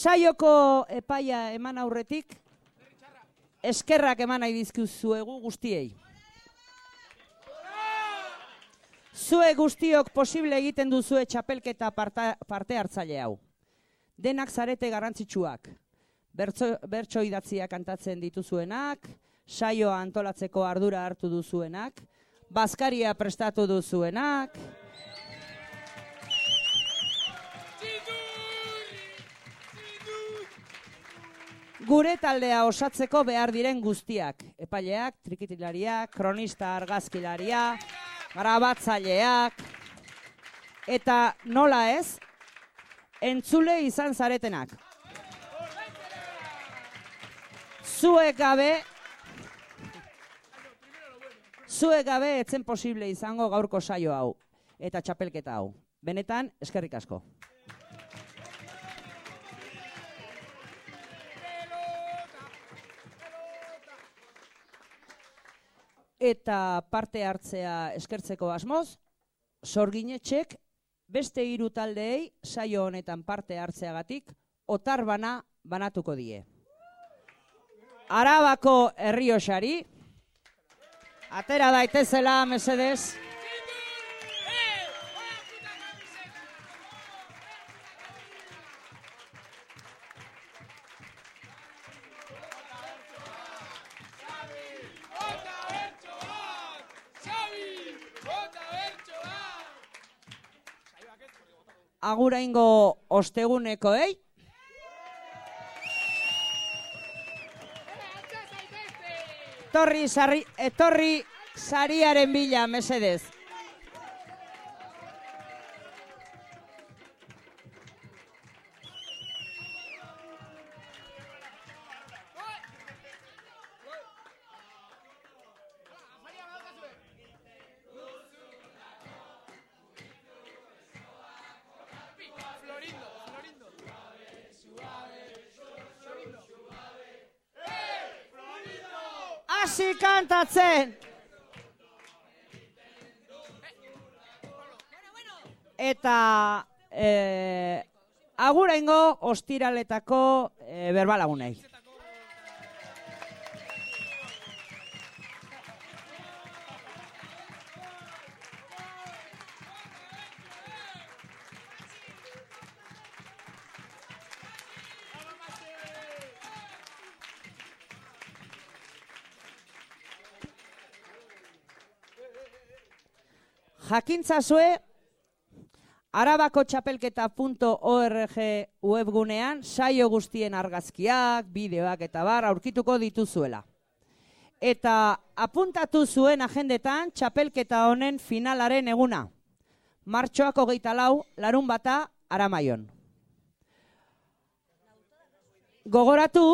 Saioko epaia eman aurretik, eskerrak eman nahi dizkizuegu guztiei. Zue guztiok posible egiten duzue txapelketa parta, parte hartzaile hau. Denak zarete garrantzitsuak. Bertso, bertso idatzia kantatzen dituzuenak, saioa antolatzeko ardura hartu duzuenak, bazkaria prestatu duzuenak, Gure taldea osatzeko behar diren guztiak. Epaileak, trikitilariak, kronista argazkilaria, grabatzaileak, eta nola ez, entzule izan zaretenak. Zuek gabe, zuek gabe etzen posible izango gaurko saio hau, eta txapelketa hau. Benetan, eskerrik asko. Eta parte hartzea eskertzeko asmoz, sorginetxek beste hiru taldeei saio honetan parte hartzeagatik otar bana banatuko die. Arabako herriosari, atera daitezela mesedez, aguraingo ostegunekoei. Etorri, sarri, etorri sariaren bila, mesedez. Hasi kantatzen. Eta eh, aguraingo ostiraletako eh, berbalagunei. Jakintzazue, arabako txapelketa.org webgunean saio guztien argazkiak, bideoak eta bar aurkituko dituzuela. Eta apuntatu zuen agendetan txapelketa honen finalaren eguna. Martxoak hogeita lau, larun bata, aramaion. Gogoratu,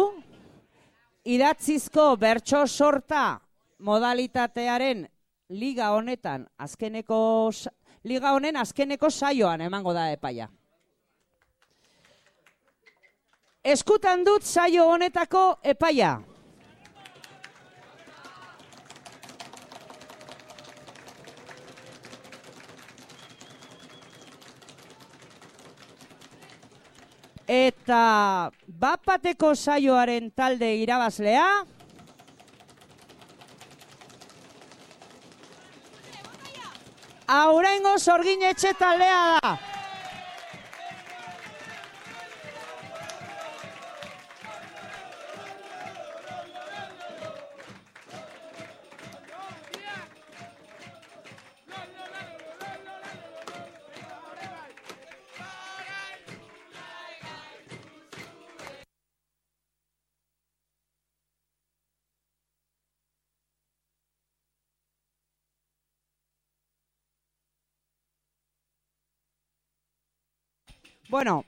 idatzizko bertso sorta modalitatearen liga honetan azkeneko liga honen azkeneko saioan emango da epaia. Eskutan dut saio honetako epaia. Eta bapateko saioaren talde irabazlea, Auraingo sorgin etxe taldea da. Bueno,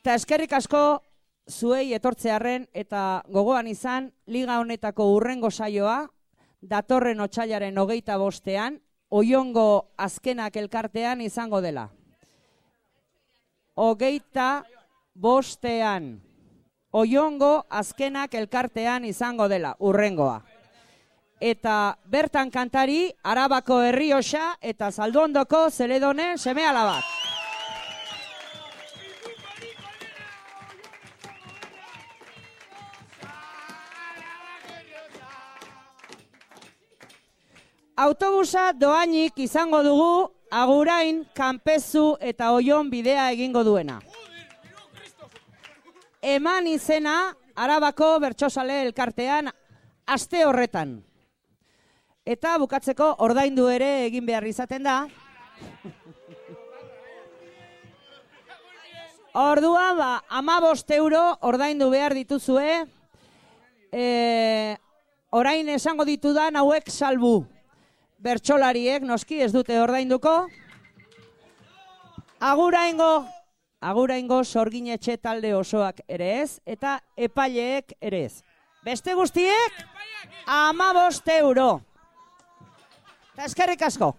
eta eskerrik asko zuei etortzearren eta gogoan izan liga honetako urrengo saioa datorren otsailaren hogeita bostean oiongo azkenak elkartean izango dela. Hogeita bostean oiongo azkenak elkartean izango dela urrengoa. Eta bertan kantari Arabako Herrioxa eta Zalduondoko Zeledonen seme bat. Autobusa doainik izango dugu agurain, kanpezu eta oion bidea egingo duena. Eman izena Arabako bertsosale elkartean aste horretan. Eta bukatzeko ordaindu ere egin behar izaten da. Ordua ba, amabost euro ordaindu behar dituzue. E, orain esango ditudan hauek salbu. Bertsolariek noski ez dute ordainduko. Aguraingo, aguraingo sorginetxe talde osoak ere ez, eta epaileek ere ez. Beste guztiek, amabost euro. Eta eskerrik asko.